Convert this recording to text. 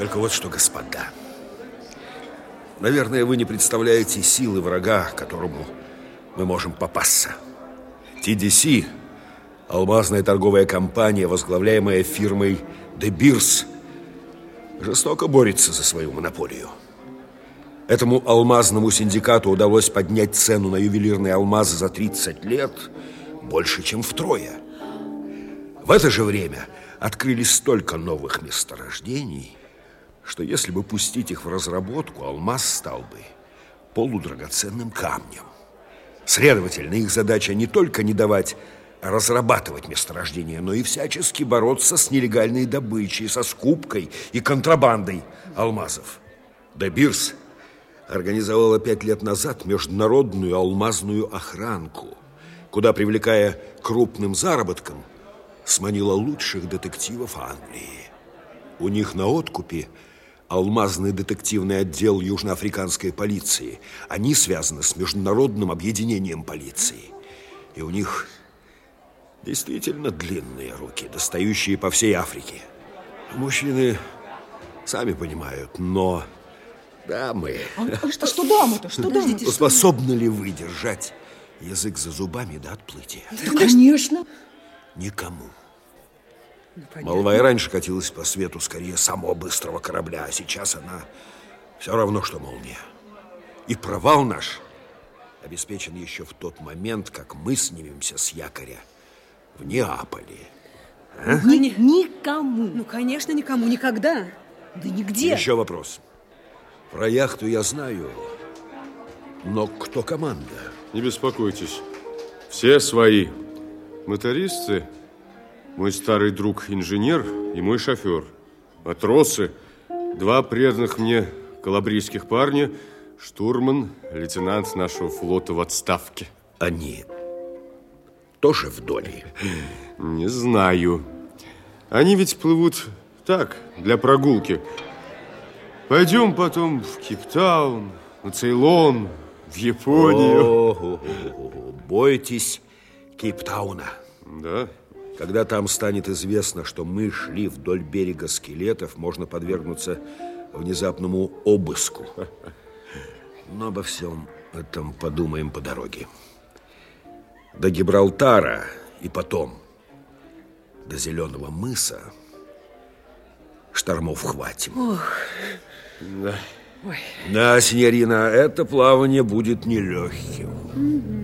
Только вот что, господа. Наверное, вы не представляете силы врага, которому мы можем попасться. TDC, алмазная торговая компания, возглавляемая фирмой De Beers, жестоко борется за свою монополию. Этому алмазному синдикату удалось поднять цену на ювелирные алмазы за 30 лет больше, чем втрое. В это же время открылись столько новых месторождений, что если бы пустить их в разработку, алмаз стал бы полудрагоценным камнем. Следовательно, их задача не только не давать разрабатывать месторождения, но и всячески бороться с нелегальной добычей, со скупкой и контрабандой алмазов. Дебирс организовала пять лет назад международную алмазную охранку, куда, привлекая крупным заработком, сманила лучших детективов Англии. У них на откупе алмазный детективный отдел южноафриканской полиции. Они связаны с международным объединением полиции. И у них действительно длинные руки, достающие по всей Африке. Мужчины сами понимают, но дамы... А, а что, что дамы-то? Что дамы? Способны ли вы держать язык за зубами до отплытия? Да, конечно. Никому. Ну, Молва и раньше катилась по свету скорее самого быстрого корабля, а сейчас она все равно, что молния. И провал наш обеспечен еще в тот момент, как мы снимемся с якоря в Неаполе. А? Ни, никому. Ну, конечно, никому, никогда. Да нигде. Еще вопрос. Про яхту я знаю, но кто команда? Не беспокойтесь, все свои. Мотористы, мой старый друг-инженер и мой шофер. Матросы, два преданных мне калабрийских парня, штурман, лейтенант нашего флота в отставке. Они тоже в доле? Не знаю. Они ведь плывут так, для прогулки. Пойдем потом в Кейптаун, на Цейлон, в Японию. О -о -о Бойтесь Кейптауна. Да? Когда там станет известно, что мы шли вдоль берега скелетов, можно подвергнуться внезапному обыску. Но обо всем этом подумаем по дороге. До Гибралтара и потом до Зеленого мыса штормов хватит. Ох. Да. Ой. Да, синьорина, это плавание будет нелегким.